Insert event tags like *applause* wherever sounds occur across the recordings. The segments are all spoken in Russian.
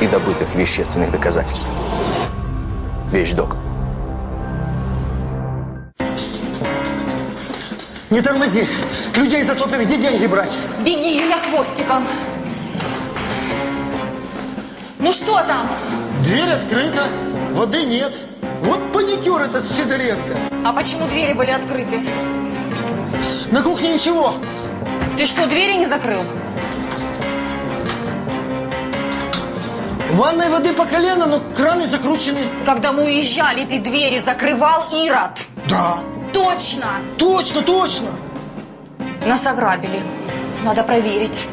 и добытых вещественных доказательств. Вещдок. Не тормози! Людей затопим, где деньги брать? Беги, я хвостиком. Ну что там? Дверь открыта, воды нет. Вот паникер этот Сидоренко. А почему двери были открыты? На кухне ничего. Ты что, двери не закрыл? Ванной воды по колено, но краны закручены. Когда мы уезжали, ты двери закрывал, Ирод. Да. Точно. Точно, точно. Нас ограбили. Надо проверить.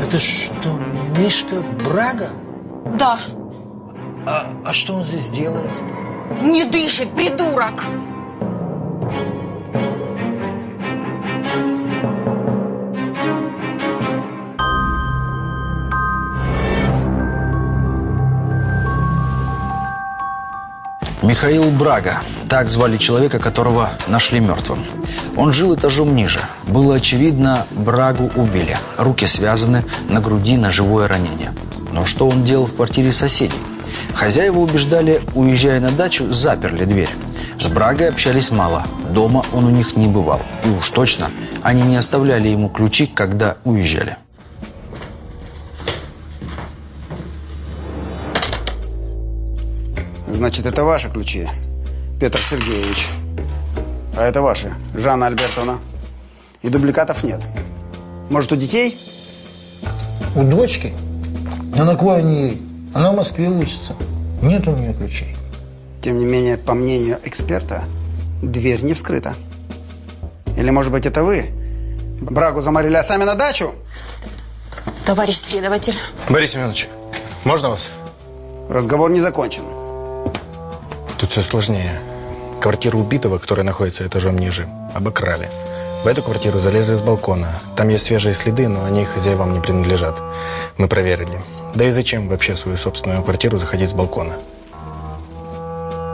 Это что, Мишка Брага? Да. А, а что он здесь делает? Не дышит, придурок. Михаил Брага. Так звали человека, которого нашли мертвым. Он жил этажом ниже. Было очевидно, Брагу убили. Руки связаны, на груди ножевое ранение. Но что он делал в квартире соседей? Хозяева убеждали, уезжая на дачу, заперли дверь. С Брагой общались мало. Дома он у них не бывал. И уж точно, они не оставляли ему ключи, когда уезжали. Значит, это ваши ключи, Петр Сергеевич. А это ваши, Жанна Альбертовна. И дубликатов нет. Может, у детей? У дочки? А на кой они ей? Она в Москве учится. Нет у нее ключей. Тем не менее, по мнению эксперта, дверь не вскрыта. Или, может быть, это вы? Брагу заморили, а сами на дачу? Товарищ следователь. Борис Семенович, можно вас? Разговор не закончен. Тут все сложнее. Квартиру убитого, которая находится этажом ниже, обокрали. В эту квартиру залезли с балкона. Там есть свежие следы, но они хозяевам не принадлежат. Мы проверили. Да и зачем вообще в свою собственную квартиру заходить с балкона?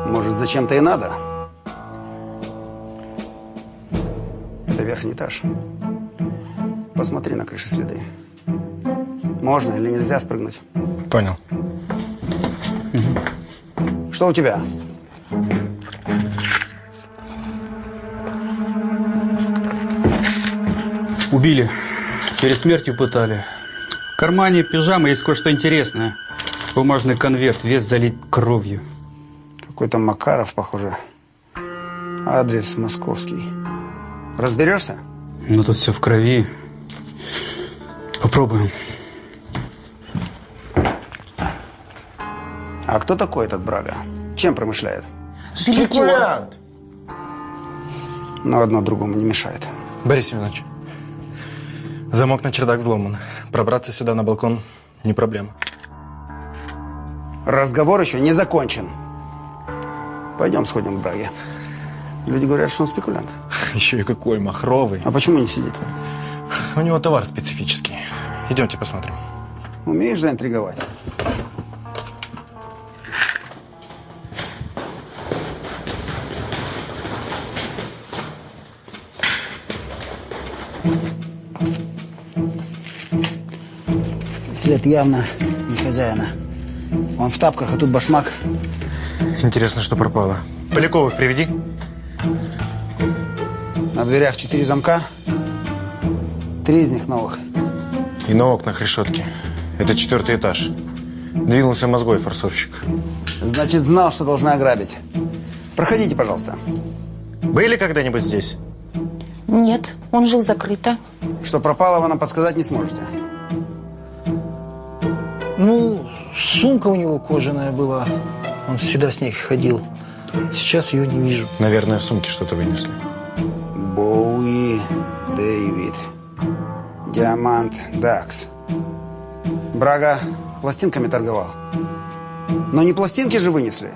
Может, зачем-то и надо? Это верхний этаж. Посмотри на крыше следы. Можно или нельзя спрыгнуть? Понял. Что у тебя? Убили. Перед смертью пытали. В кармане пижамы есть кое-что интересное. Бумажный конверт, весь залит кровью. Какой-то Макаров, похоже. Адрес московский. Разберешься? Ну, тут все в крови. Попробуем. А кто такой этот Брага? Чем промышляет? Спекулянт. Но одно другому не мешает. Борис Семенович, замок на чердак взломан. Пробраться сюда на балкон не проблема. Разговор еще не закончен. Пойдем сходим к Браге. Люди говорят, что он спекулянт. *laughs* Еще и какой махровый. А почему не сидит? У него товар специфический. Идемте посмотрим. Умеешь заинтриговать? След явно не хозяина. Он в тапках, а тут башмак. Интересно, что пропало. Поляковых приведи. На дверях четыре замка. Три из них новых. И на окнах решетки. Это четвертый этаж. Двинулся мозгой форсовщик. Значит, знал, что должны ограбить. Проходите, пожалуйста. Были когда-нибудь здесь? Нет, он жил закрыто. Что пропало, вы нам подсказать не сможете. Ну, сумка у него кожаная была. Он всегда с ней ходил. Сейчас ее не вижу. Наверное, в сумке что-то вынесли. Боуи, Дэвид, Диамант, Дакс. Брага пластинками торговал. Но не пластинки же вынесли.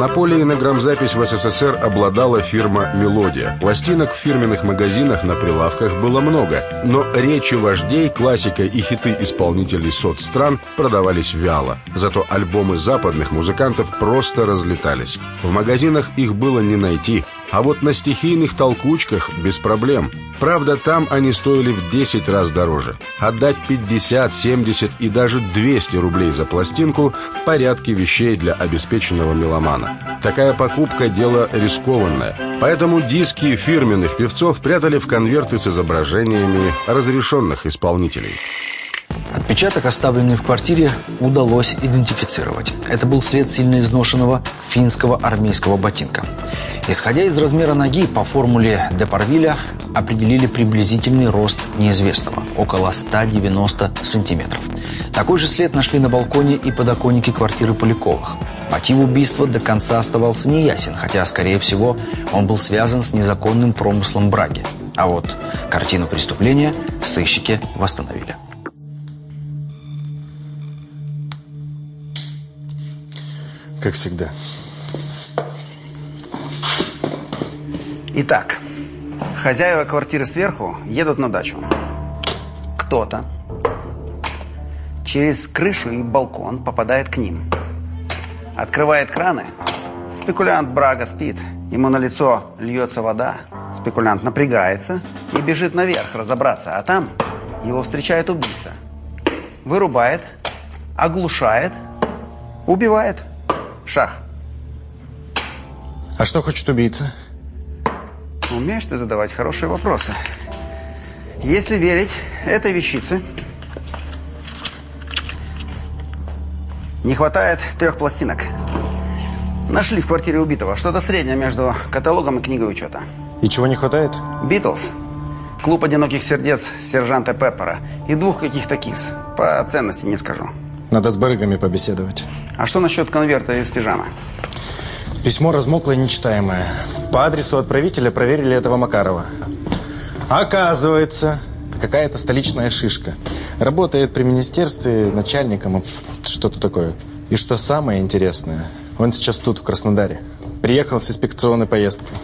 Монополией на грамзапись в СССР обладала фирма «Мелодия». Пластинок в фирменных магазинах на прилавках было много, но речи вождей, классика и хиты исполнителей соцстран продавались вяло. Зато альбомы западных музыкантов просто разлетались. В магазинах их было не найти, а вот на стихийных толкучках без проблем. Правда, там они стоили в 10 раз дороже. Отдать 50, 70 и даже 200 рублей за пластинку в порядке вещей для обеспеченного меломана. Такая покупка – дело рискованное. Поэтому диски фирменных певцов прятали в конверты с изображениями разрешенных исполнителей. Отпечаток, оставленный в квартире, удалось идентифицировать. Это был след сильно изношенного финского армейского ботинка. Исходя из размера ноги по формуле Депарвиля определили приблизительный рост неизвестного – около 190 сантиметров. Такой же след нашли на балконе и подоконнике квартиры Поляковых. Мотив убийства до конца оставался неясен, хотя, скорее всего, он был связан с незаконным промыслом браги. А вот картину преступления сыщики восстановили. Как всегда. Итак, хозяева квартиры сверху едут на дачу. Кто-то через крышу и балкон попадает к ним. Открывает краны. Спекулянт Брага спит. Ему на лицо льется вода. Спекулянт напрягается и бежит наверх разобраться. А там его встречает убийца. Вырубает, оглушает, убивает. Шах. А что хочет убийца? Умеешь ты задавать хорошие вопросы. Если верить этой вещице, не хватает трех пластинок. Нашли в квартире убитого что-то среднее между каталогом и книгой учета. И чего не хватает? Битлз, клуб одиноких сердец сержанта Пеппера и двух каких-то кис. По ценности не скажу. Надо с барыгами побеседовать. А что насчет конверта из пижамы? Письмо размоклое и нечитаемое. По адресу отправителя проверили этого Макарова. Оказывается, какая-то столичная шишка. Работает при министерстве начальником, что-то такое. И что самое интересное, он сейчас тут, в Краснодаре. Приехал с инспекционной поездкой.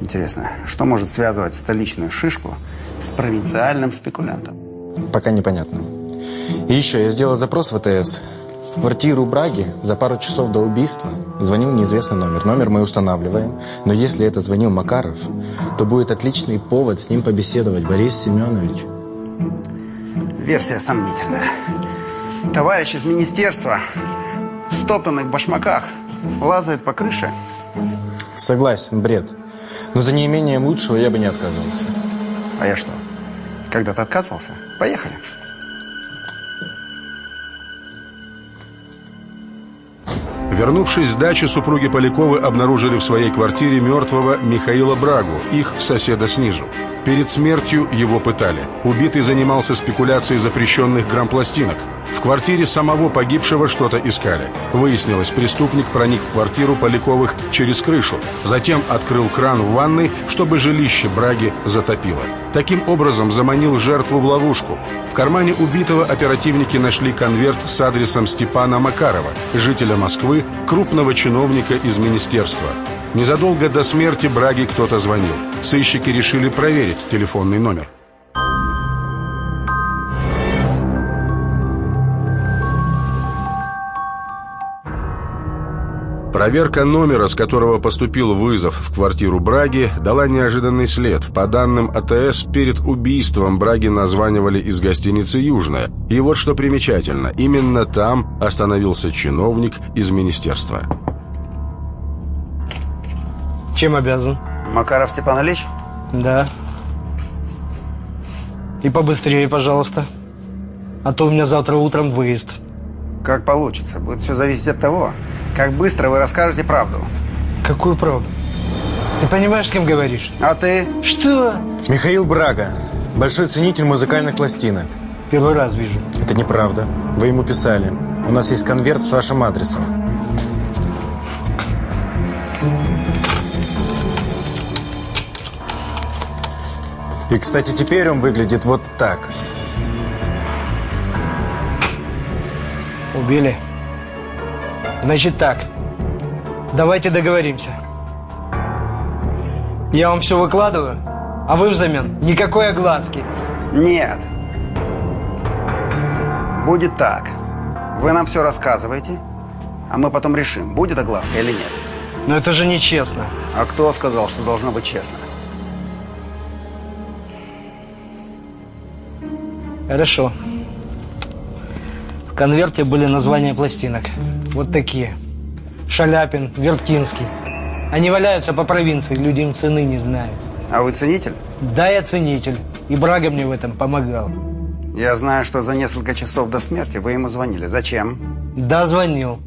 Интересно, что может связывать столичную шишку с провинциальным спекулянтом? Пока непонятно. И еще, я сделал запрос в ВТС. В квартиру Браги за пару часов до убийства звонил неизвестный номер. Номер мы устанавливаем. Но если это звонил Макаров, то будет отличный повод с ним побеседовать. Борис Семенович. Версия сомнительная. Товарищ из министерства в стоптанных башмаках лазает по крыше. Согласен, бред. Но за неимением лучшего я бы не отказывался. А я что, когда-то отказывался? Поехали. Вернувшись с дачи, супруги Поляковы обнаружили в своей квартире мертвого Михаила Брагу, их соседа снизу. Перед смертью его пытали. Убитый занимался спекуляцией запрещенных грампластинок. В квартире самого погибшего что-то искали. Выяснилось, преступник проник в квартиру Поляковых через крышу. Затем открыл кран в ванной, чтобы жилище Браги затопило. Таким образом заманил жертву в ловушку. В кармане убитого оперативники нашли конверт с адресом Степана Макарова, жителя Москвы, крупного чиновника из министерства. Незадолго до смерти Браги кто-то звонил. Сыщики решили проверить телефонный номер. Проверка номера, с которого поступил вызов в квартиру Браги, дала неожиданный след. По данным АТС, перед убийством Браги названивали из гостиницы «Южная». И вот что примечательно, именно там остановился чиновник из министерства. Чем обязан? Макаров Степан Ильич? Да. И побыстрее, пожалуйста. А то у меня завтра утром выезд. Как получится. Будет все зависеть от того, как быстро вы расскажете правду. Какую правду? Ты понимаешь, с кем говоришь? А ты? Что? Михаил Брага. Большой ценитель музыкальных пластинок. Первый раз вижу. Это неправда. Вы ему писали. У нас есть конверт с вашим адресом. И, кстати, теперь он выглядит вот так. Убили? Значит так. Давайте договоримся. Я вам все выкладываю, а вы взамен никакой огласки. Нет. Будет так. Вы нам все рассказываете, а мы потом решим, будет огласка или нет. Но это же нечестно. А кто сказал, что должно быть честно? Хорошо. Конверте были названия пластинок. Вот такие. Шаляпин, Верткинский. Они валяются по провинции, люди им цены не знают. А вы ценитель? Да, я ценитель. И Брага мне в этом помогал. Я знаю, что за несколько часов до смерти вы ему звонили. Зачем? Да, звонил.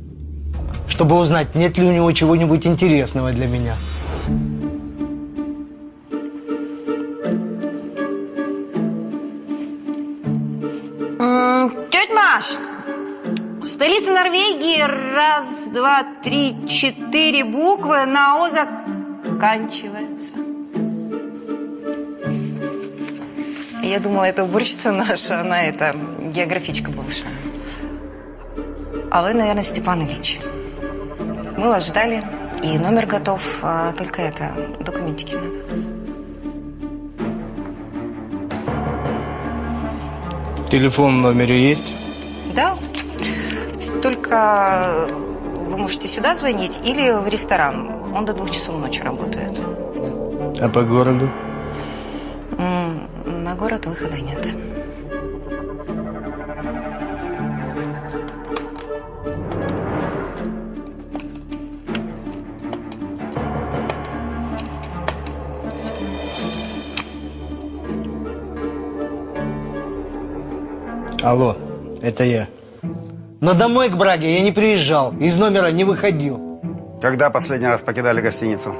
Чтобы узнать, нет ли у него чего-нибудь интересного для меня. Столица Норвегии, раз, два, три, четыре буквы на О заканчивается. Я думала, это уборщица наша, она это географичка бывшая. А вы, наверное, Степанович. Мы вас ждали, и номер готов, а только это, документики надо. Телефон в номере есть? Только вы можете сюда звонить или в ресторан. Он до двух часов ночи работает. А по городу? На город выхода нет. Алло, это я. Но домой к Браге я не приезжал, из номера не выходил. Когда последний раз покидали гостиницу?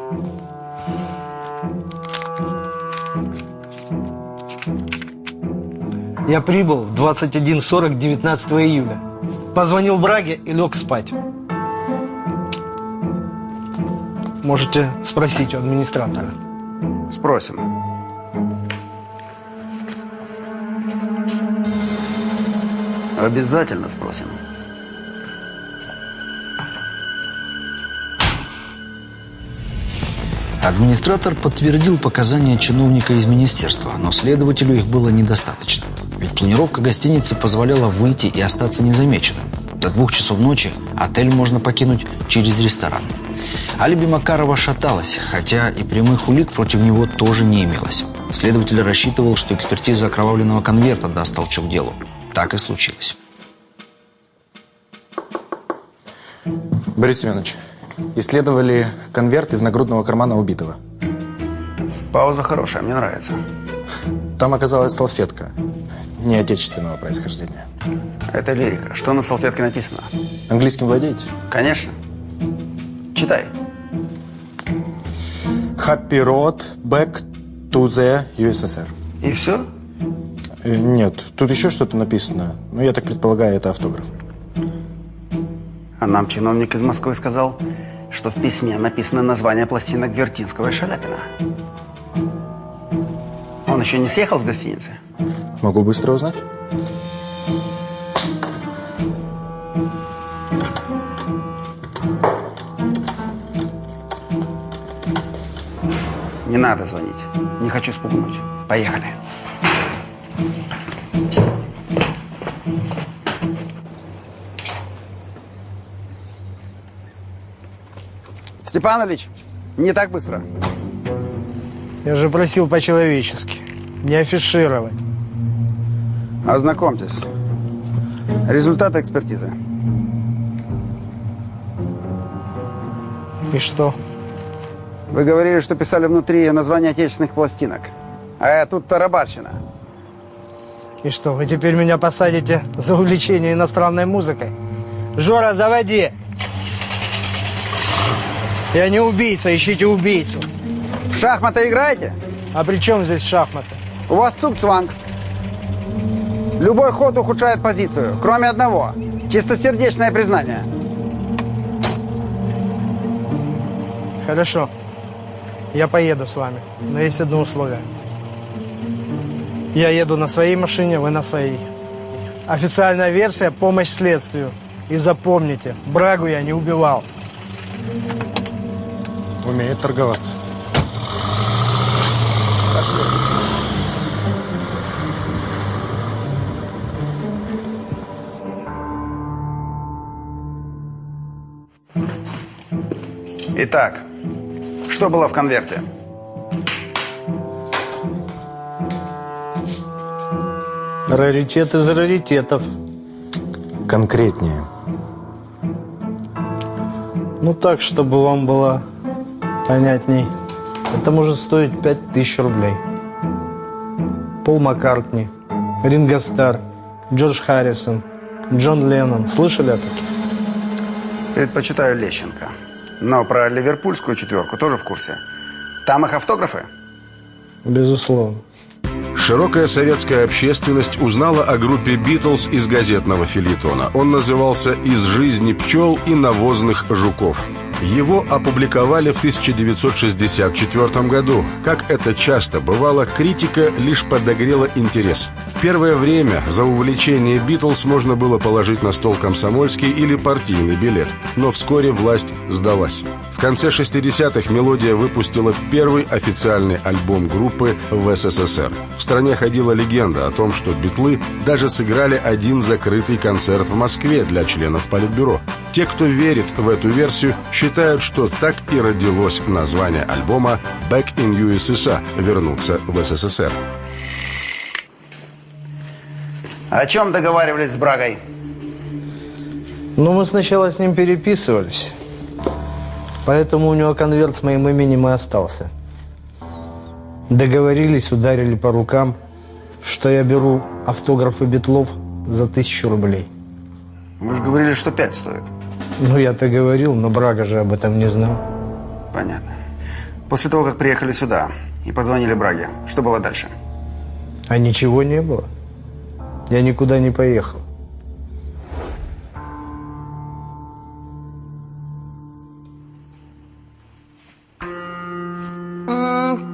Я прибыл в 21.40 19 июля. Позвонил Браге и лег спать. Можете спросить у администратора. Спросим. Обязательно спросим. Администратор подтвердил показания чиновника из министерства, но следователю их было недостаточно. Ведь планировка гостиницы позволяла выйти и остаться незамеченным. До двух часов ночи отель можно покинуть через ресторан. Алиби Макарова шаталось, хотя и прямых улик против него тоже не имелось. Следователь рассчитывал, что экспертиза окровавленного конверта даст толчок делу. Так и случилось. Борис Семенович, исследовали конверт из нагрудного кармана убитого. Пауза хорошая, мне нравится. Там оказалась салфетка не отечественного происхождения. Это лирика. Что на салфетке написано? Английским владеете? Конечно. Читай. Happy Road Back to the USSR. И все? Э, Нет, тут еще что-то написано. Но я так предполагаю, это автограф. А нам чиновник из Москвы сказал, что в письме написано название пластинок Вертинского и Шаляпина. Он еще не съехал с гостиницы? Могу быстро узнать? Не надо звонить. Не хочу спугнуть. Поехали. Степан Ильич, не так быстро. Я же просил по-человечески, не афишировать. Ознакомьтесь. Результаты экспертизы. И что? Вы говорили, что писали внутри название отечественных пластинок. А тут тарабарщина. И что, вы теперь меня посадите за увлечение иностранной музыкой? Жора, заводи! Я не убийца, ищите убийцу. В шахматы играете? А при чем здесь шахматы? У вас цук-цванг. Любой ход ухудшает позицию, кроме одного. Чистосердечное признание. Хорошо. Я поеду с вами, но есть одно условие. Я еду на своей машине, вы на своей. Официальная версия – помощь следствию. И запомните, Брагу я не убивал. Умеет торговаться. Итак, что было в конверте? Раритет из раритетов. Конкретнее. Ну так, чтобы вам было понятней. Это может стоить 5000 рублей. Пол Маккартни, Ринго Стар, Джордж Харрисон, Джон Леннон. Слышали о таких? Предпочитаю Лещенко. Но про ливерпульскую четверку тоже в курсе. Там их автографы? Безусловно. Широкая советская общественность узнала о группе «Битлз» из газетного филитона. Он назывался «Из жизни пчел и навозных жуков». Его опубликовали в 1964 году. Как это часто бывало, критика лишь подогрела интерес. Первое время за увлечение «Битлз» можно было положить на стол комсомольский или партийный билет. Но вскоре власть сдалась. В конце 60-х «Мелодия» выпустила первый официальный альбом группы в СССР. В стране ходила легенда о том, что «Битлы» даже сыграли один закрытый концерт в Москве для членов Политбюро. Те, кто верит в эту версию, считают, что так и родилось название альбома «Back in USSR» – «Вернуться в СССР». О чем договаривались с Брагой? Ну, мы сначала с ним переписывались. Поэтому у него конверт с моим именем и остался. Договорились, ударили по рукам, что я беру автографы Битлов за тысячу рублей. Вы же говорили, что пять стоит. Ну, я-то говорил, но Брага же об этом не знал. Понятно. После того, как приехали сюда и позвонили Браге, что было дальше? А ничего не было. Я никуда не поехал.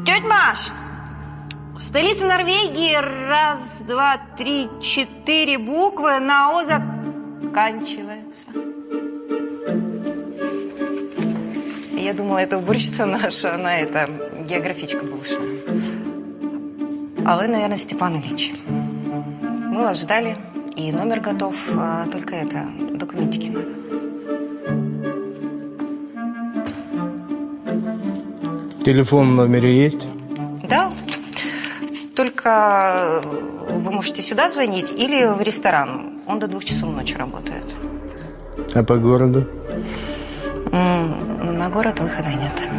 Тетя Маш, столица Норвегии, раз, два, три, четыре буквы на О заканчивается. Я думала, это уборщица наша, она это, географичка бывшая. А вы, наверное, Степанович. Мы вас ждали, и номер готов, а только это, документики надо. Телефон в номере есть? Да. Только вы можете сюда звонить или в ресторан. Он до двух часов ночи работает. А по городу? На город выхода нет.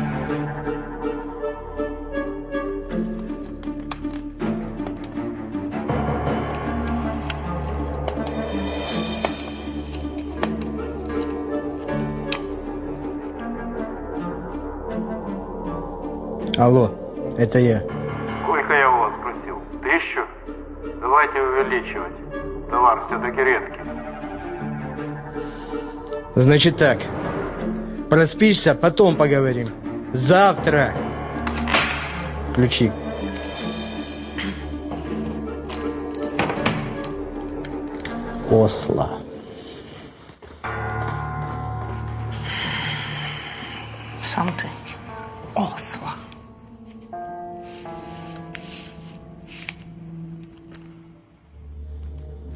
Алло, это я. Сколько я у вас просил? Тысячу? Давайте увеличивать. Товар все-таки редкий. Значит так. Проспишься, потом поговорим. Завтра. Ключи. Осло. Сам ты. Осла.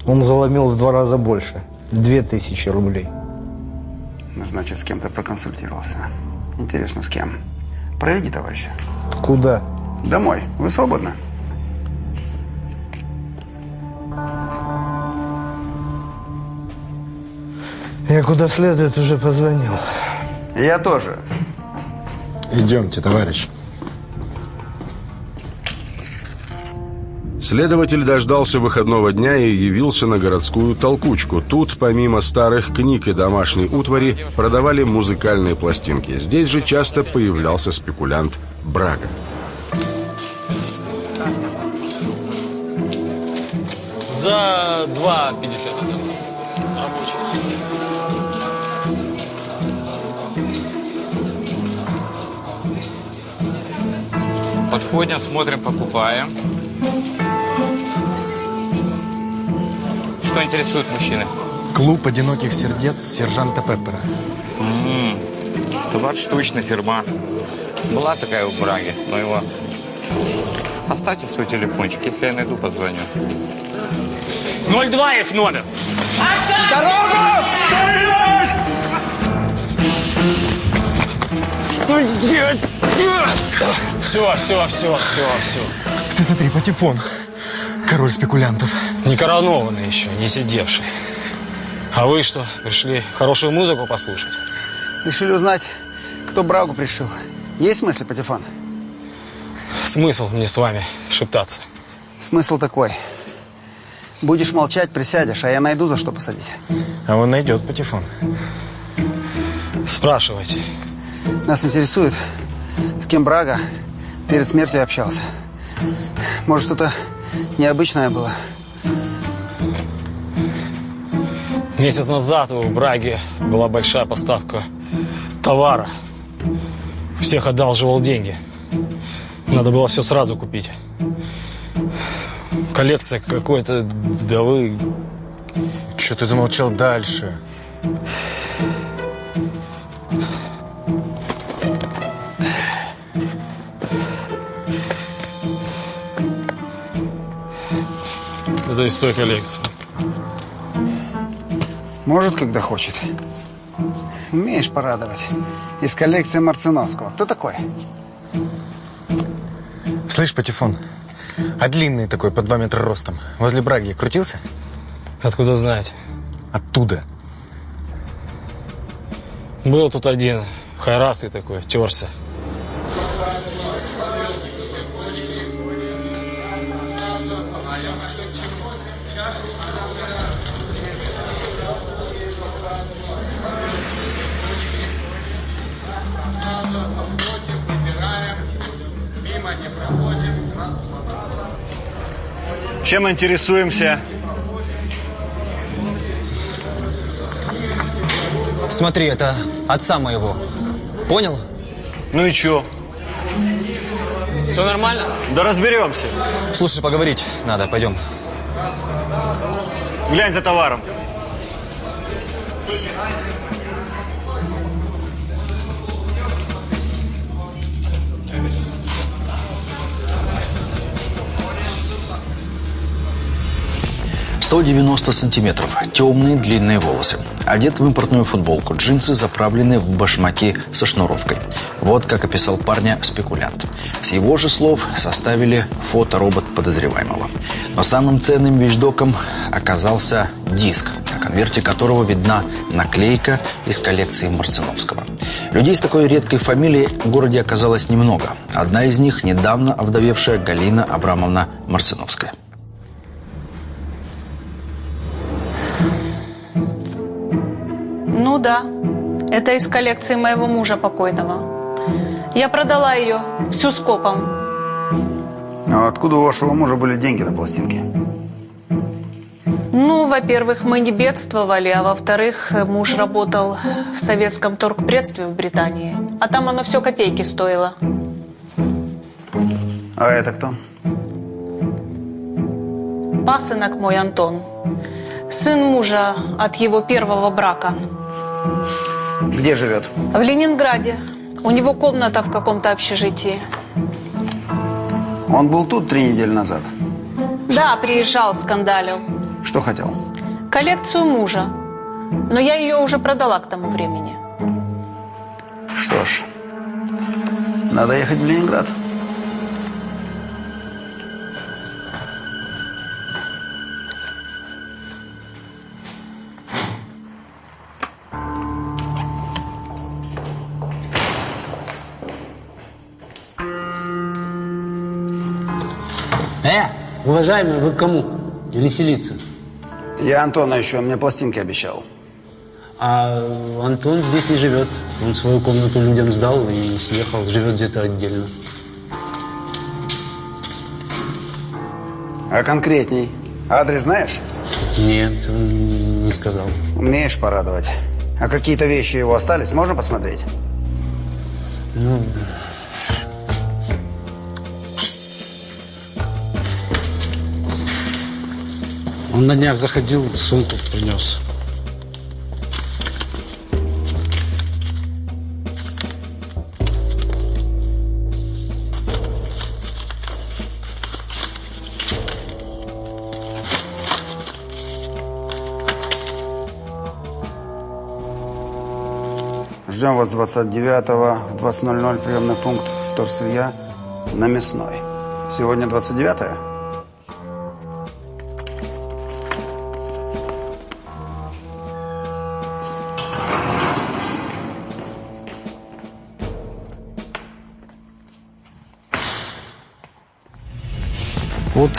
Он заломил в два раза больше. Две тысячи рублей. Значит, с кем-то проконсультировался. Интересно, с кем? Проведи, товарища. Куда? Домой. Вы свободны? Я куда следует уже позвонил. Я тоже. Идемте, товарищ. Следователь дождался выходного дня и явился на городскую толкучку. Тут, помимо старых книг и домашней утвари, продавали музыкальные пластинки. Здесь же часто появлялся спекулянт Брага. За 2,50. Рабочий. Подходим, смотрим, покупаем. Что интересует мужчины? Клуб одиноких сердец сержанта Пеппера. М, Товар штучный, фирма. Была такая в Браге, но его... Оставьте свой телефончик, если я найду, позвоню. 02 их номер. Что делать? Все, все, все, все, все. Ты смотри, патефон. Король спекулянтов. Не коронованный еще, не сидевший. А вы что, пришли хорошую музыку послушать? Решили узнать, кто Брагу пришил. Есть мысль, Патефон? Смысл мне с вами шептаться? Смысл такой. Будешь молчать, присядешь, а я найду, за что посадить. А он найдет патефон. Спрашивайте. Нас интересует, с кем Брага перед смертью общался. Может, что-то необычное было. Месяц назад в Браге была большая поставка товара. Всех одалживал деньги. Надо было все сразу купить. Коллекция какой-то вдовы. Что ты замолчал дальше? Это из той коллекции. Может, когда хочет. Умеешь порадовать. Из коллекции Марциновского. Кто такой? Слышь, патефон, а длинный такой, по два метра ростом, возле Браги крутился? Откуда знаете? Оттуда. Был тут один, хайрасый такой, терся. Чем интересуемся? Смотри, это отца моего. Понял? Ну и чё? Все нормально? Да разберемся. Слушай, поговорить надо, пойдем. Глянь за товаром. – 190 сантиметров, темные длинные волосы. Одет в импортную футболку, джинсы заправлены в башмаки со шнуровкой. Вот как описал парня спекулянт. С его же слов составили фоторобот подозреваемого. Но самым ценным вещдоком оказался диск, на конверте которого видна наклейка из коллекции Марциновского. Людей с такой редкой фамилией в городе оказалось немного. Одна из них – недавно овдовевшая Галина Абрамовна Марциновская. Ну да, это из коллекции моего мужа покойного. Я продала ее всю скопом. А откуда у вашего мужа были деньги на пластинке? Ну, во-первых, мы не бедствовали, а во-вторых, муж работал в советском торгпредстве в Британии. А там оно все копейки стоило. А это кто? Пасынок мой Антон. Сын мужа от его первого брака. Где живет? В Ленинграде. У него комната в каком-то общежитии. Он был тут три недели назад. Да, приезжал, скандалил. Что хотел? Коллекцию мужа. Но я ее уже продала к тому времени. Что ж, надо ехать в Ленинград. Уважаемый, вы к кому? Или селиться? Я Антона еще, он мне пластинки обещал. А Антон здесь не живет. Он свою комнату людям сдал и съехал. Живет где-то отдельно. А конкретней? Адрес знаешь? Нет, не сказал. Умеешь порадовать. А какие-то вещи его остались, можно посмотреть? Ну, Он на днях заходил, сумку принес. Ждем вас 29-го в 20.00 приемный пункт вторсырья на Мясной. Сегодня 29-е?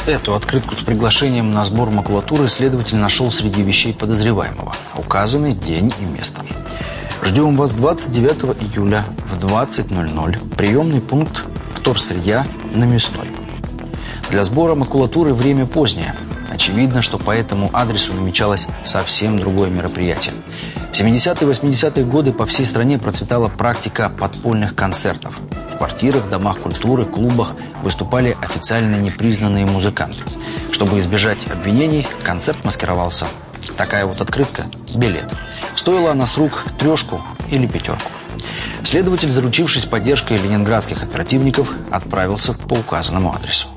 Эту открытку с приглашением на сбор макулатуры следователь нашел среди вещей подозреваемого. Указаны день и место. Ждем вас 29 июля в 20.00. Приемный пункт вторсырья на Мясной. Для сбора макулатуры время позднее. Очевидно, что по этому адресу намечалось совсем другое мероприятие. В 70-е и 80-е годы по всей стране процветала практика подпольных концертов. Квартирах, домах культуры, клубах выступали официально непризнанные музыканты. Чтобы избежать обвинений, концерт маскировался. Такая вот открытка – билет. Стоила она с рук трешку или пятерку. Следователь, заручившись поддержкой ленинградских оперативников, отправился по указанному адресу.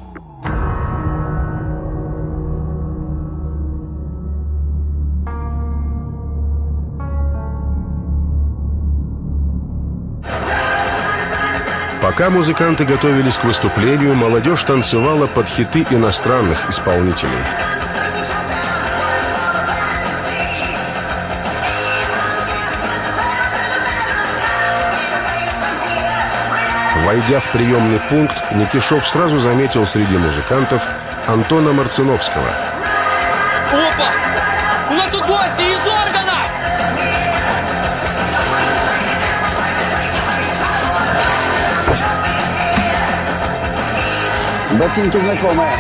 Пока музыканты готовились к выступлению, молодежь танцевала под хиты иностранных исполнителей. Войдя в приемный пункт, Никишов сразу заметил среди музыкантов Антона Марциновского. Опа! У нас тут гости из Ботинки знакомые.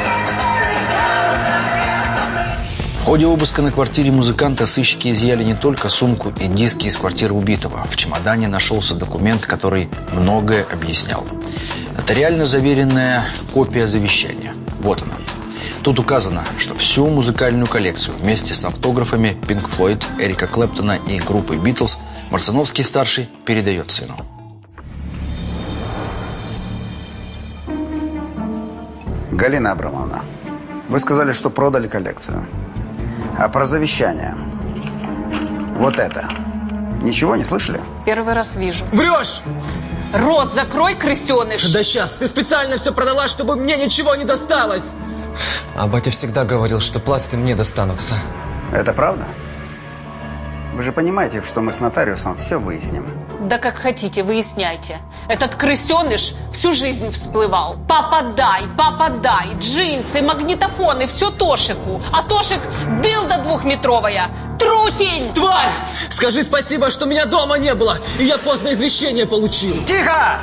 В ходе обыска на квартире музыканта сыщики изъяли не только сумку и диски из квартиры убитого. В чемодане нашелся документ, который многое объяснял. Нотариально заверенная копия завещания. Вот она. Тут указано, что всю музыкальную коллекцию вместе с автографами Pink Floyd, Эрика Клэптона и группы Битлз Марциновский-старший передает сыну. Галина Абрамовна, вы сказали, что продали коллекцию. А про завещание? Вот это. Ничего не слышали? Первый раз вижу. Врешь! Рот закрой, крысеныш! Да сейчас, ты специально все продала, чтобы мне ничего не досталось! А батя всегда говорил, что пласты мне достанутся. Это правда? Вы же понимаете, что мы с нотариусом все выясним. Да как хотите, выясняйте. Этот крысеныш всю жизнь всплывал. Папа дай, папа дай, джинсы, магнитофоны, все Тошику. А Тошик дылда двухметровая. Трутень! Тварь! Скажи спасибо, что меня дома не было, и я поздно извещение получил. Тихо!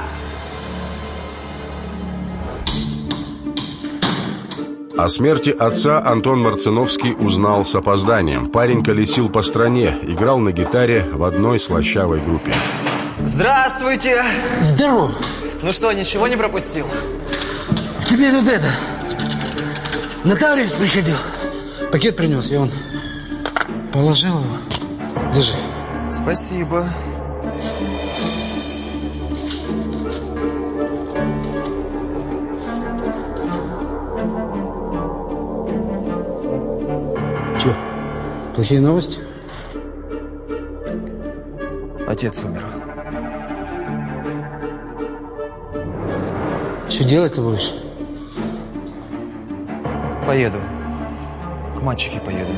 О смерти отца Антон Марциновский узнал с опозданием. Парень колесил по стране, играл на гитаре в одной слащавой группе. Здравствуйте! Здорово! Ну что, ничего не пропустил? Тебе тут это... Нотариус приходил. Пакет принес, и он положил его. Держи. Спасибо. Че, плохие новости? Отец умер. Что делать ты будешь? Поеду. К мальчике поеду.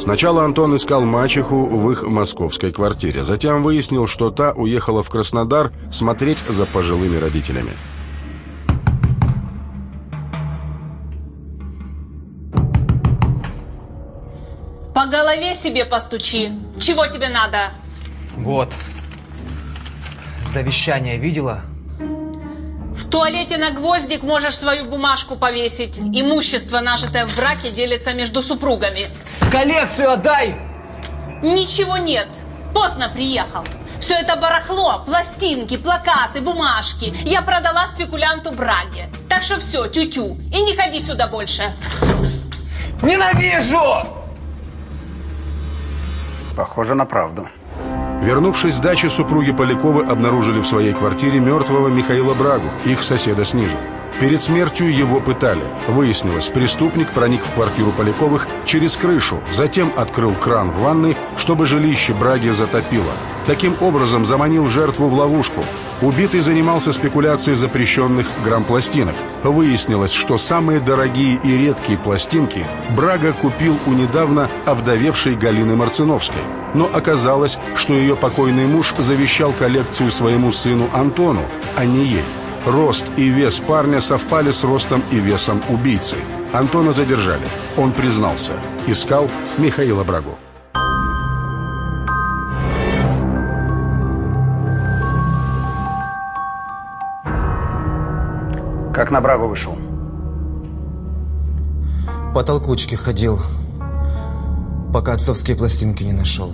Сначала Антон искал мачеху в их московской квартире. Затем выяснил, что та уехала в Краснодар смотреть за пожилыми родителями. По голове себе постучи. Чего тебе надо? Вот. Завещание видела? В туалете на гвоздик можешь свою бумажку повесить. Имущество, нажитое в браке, делится между супругами. Коллекцию отдай! Ничего нет. Поздно приехал. Все это барахло, пластинки, плакаты, бумажки я продала спекулянту Браге. Так что все, тю-тю, и не ходи сюда больше. Ненавижу! Похоже на правду. Вернувшись с дачи, супруги Поляковы обнаружили в своей квартире мертвого Михаила Брагу, их соседа снизу. Перед смертью его пытали. Выяснилось, преступник проник в квартиру Поляковых через крышу, затем открыл кран в ванной, чтобы жилище Браги затопило. Таким образом заманил жертву в ловушку. Убитый занимался спекуляцией запрещенных грампластинок. Выяснилось, что самые дорогие и редкие пластинки Брага купил у недавно овдовевшей Галины Марциновской. Но оказалось, что ее покойный муж завещал коллекцию своему сыну Антону, а не ей. Рост и вес парня совпали с ростом и весом убийцы. Антона задержали. Он признался. Искал Михаила Брагу. Как на Брагу вышел? По толкучке ходил, пока отцовские пластинки не нашел.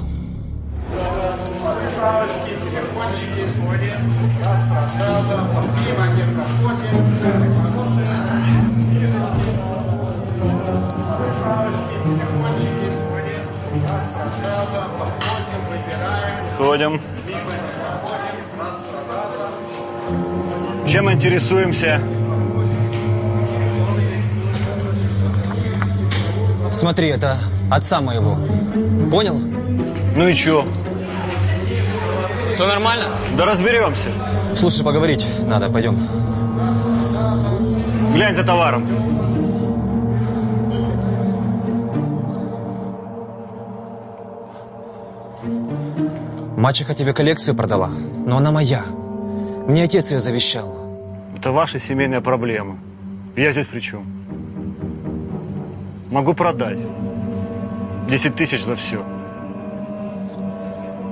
Ходим. Чем интересуемся? Смотри, это отца моего. Понял? Ну и чё? Все нормально? Да разберемся. Слушай, поговорить надо, пойдем. Глянь за товаром. Мачеха тебе коллекцию продала, но она моя. Мне отец ее завещал. Это ваша семейная проблема. Я здесь при чем? Могу продать. 10 тысяч за все.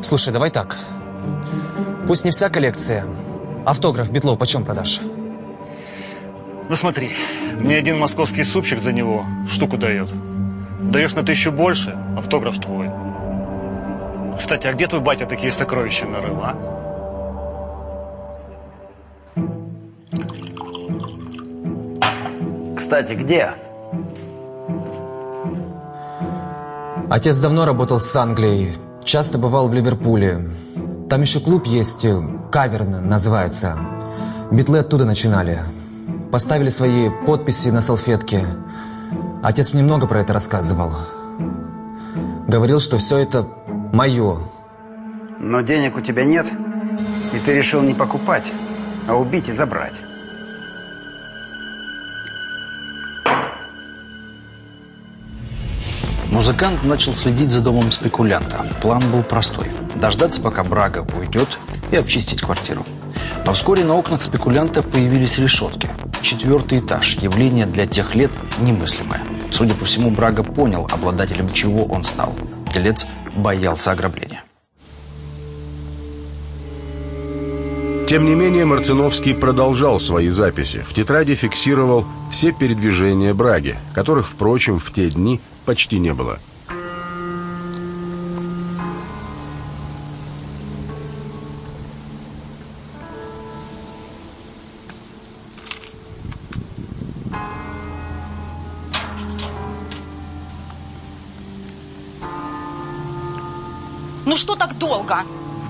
Слушай, давай так. Пусть не вся коллекция. Автограф Бетлов почем продашь? Ну смотри, мне один московский супчик за него штуку дает. Даешь на тысячу больше, автограф твой. Кстати, а где твой батя такие сокровища нарыл, а? Кстати, где? Отец давно работал с Англией. Часто бывал в Ливерпуле. Там еще клуб есть, э, Каверн называется. Битлы оттуда начинали. Поставили свои подписи на салфетке. Отец мне много про это рассказывал. Говорил, что все это мое. Но денег у тебя нет, и ты решил не покупать, а убить и забрать. Музыкант начал следить за домом спекулянта. План был простой. Дождаться, пока Брага уйдет, и обчистить квартиру. Но вскоре на окнах спекулянта появились решетки. Четвертый этаж. Явление для тех лет немыслимое. Судя по всему, Брага понял, обладателем чего он стал. Делец боялся ограбления. Тем не менее, Марциновский продолжал свои записи. В тетради фиксировал все передвижения Браги, которых, впрочем, в те дни почти не было. Ну что так долго?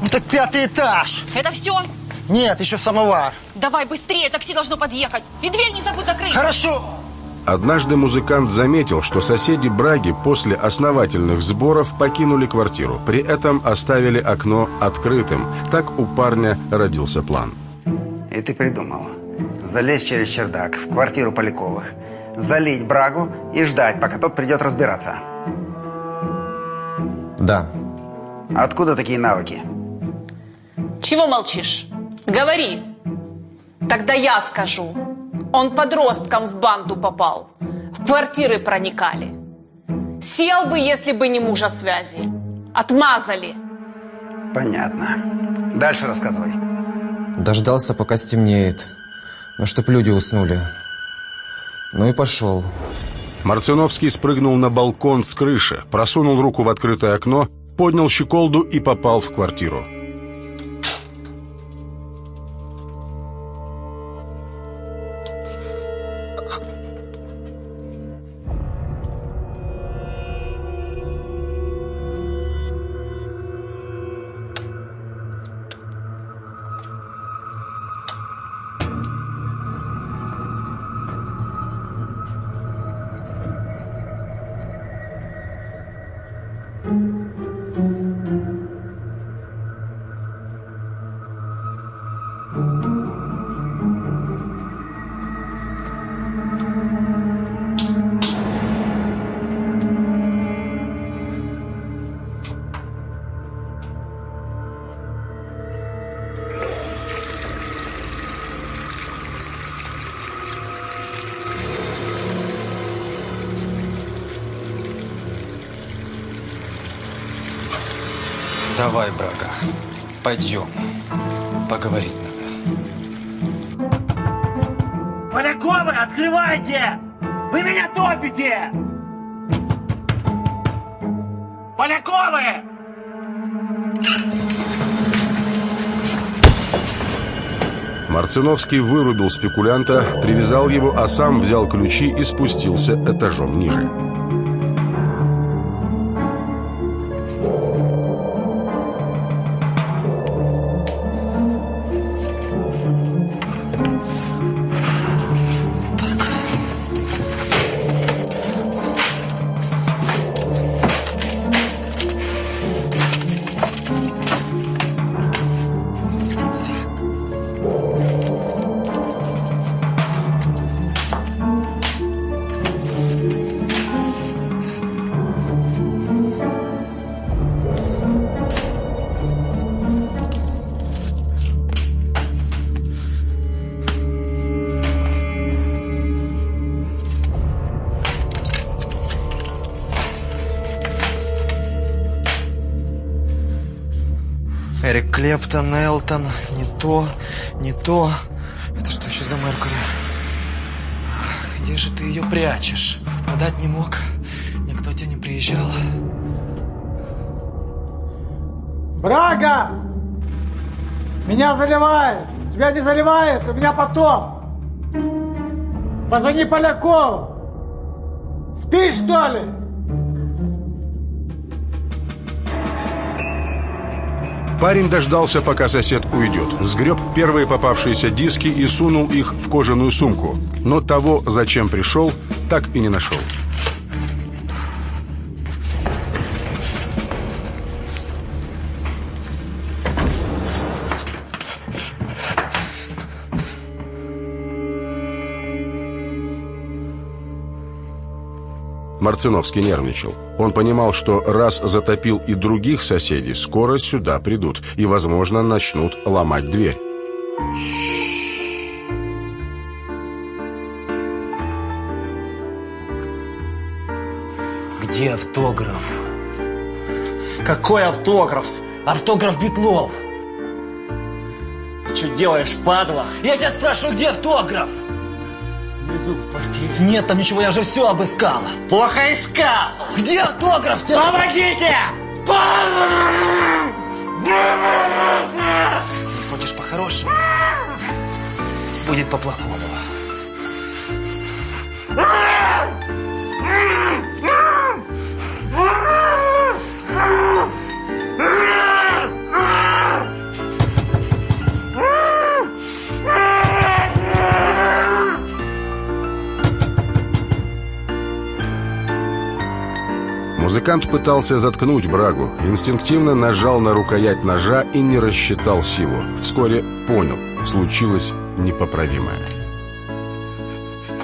Это пятый этаж. Это все? Нет, еще самовар. Давай быстрее, такси должно подъехать. И дверь не забудь закрыть. Хорошо. Однажды музыкант заметил, что соседи Браги после основательных сборов покинули квартиру. При этом оставили окно открытым. Так у парня родился план. И ты придумал. Залезть через чердак в квартиру Поляковых, залить Брагу и ждать, пока тот придет разбираться. Да. Откуда такие навыки? Чего молчишь? Говори. Тогда я скажу. Он подростком в банду попал. В квартиры проникали. Сел бы, если бы не мужа связи. Отмазали. Понятно. Дальше рассказывай. Дождался, пока стемнеет. Ну, чтоб люди уснули. Ну и пошел. Марциновский спрыгнул на балкон с крыши, просунул руку в открытое окно, поднял щеколду и попал в квартиру. Давай, Брага, пойдем. Поговорить надо. Поляковы, открывайте! Вы меня топите! Поляковы! Марциновский вырубил спекулянта, привязал его, а сам взял ключи и спустился этажом ниже. Клептон, Элтон, не то, не то. Это что еще за Меркури? Где же ты ее прячешь? Подать не мог. Никто тебе не приезжал. Брага! Меня заливает! Тебя не заливает, у меня потом! Позвони Полякову! Спишь, что ли? Парень дождался, пока сосед уйдет. Сгреб первые попавшиеся диски и сунул их в кожаную сумку. Но того, зачем пришел, так и не нашел. Марциновский нервничал. Он понимал, что раз затопил и других соседей, скоро сюда придут и, возможно, начнут ломать дверь. Где автограф? Какой автограф? Автограф Бетлов. Ты что делаешь, падла? Я тебя спрашиваю, где автограф? Внизу в квартире. Нет там ничего, я же все обыскала. Плохо искал. Где автограф? Помогите! Хочешь по-хорошему? Будет по-плохому. *laughs* Музыкант пытался заткнуть брагу, инстинктивно нажал на рукоять ножа и не рассчитал силу. Вскоре понял, случилось непоправимое.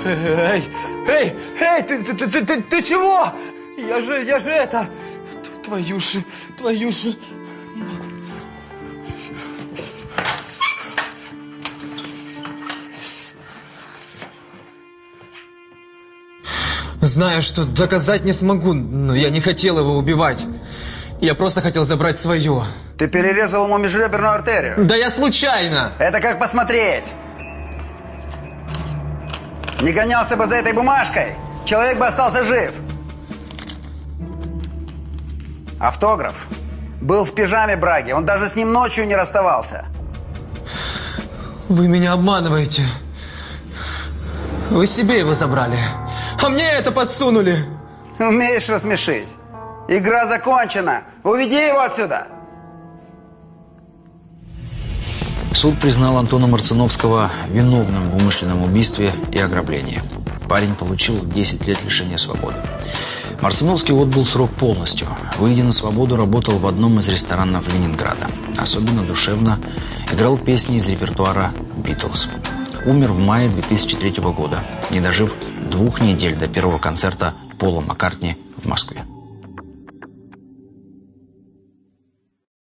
Эй, эй, эй, ты, ты, ты, ты, ты, ты чего? Я же, я же это... Твою же, твою же... Знаю, что доказать не смогу, но я не хотел его убивать. Я просто хотел забрать свое. Ты перерезал ему межреберную артерию. Да я случайно. Это как посмотреть. Не гонялся бы за этой бумажкой, человек бы остался жив. Автограф был в пижаме Браги, он даже с ним ночью не расставался. Вы меня обманываете. Вы себе его забрали, а мне это подсунули. Умеешь рассмешить. Игра закончена. Уведи его отсюда. Суд признал Антона Марциновского виновным в умышленном убийстве и ограблении. Парень получил 10 лет лишения свободы. Марциновский отбыл срок полностью. Выйдя на свободу, работал в одном из ресторанов Ленинграда. Особенно душевно играл песни из репертуара «Битлз». Умер в мае 2003 года, не дожив двух недель до первого концерта Пола Маккартни в Москве.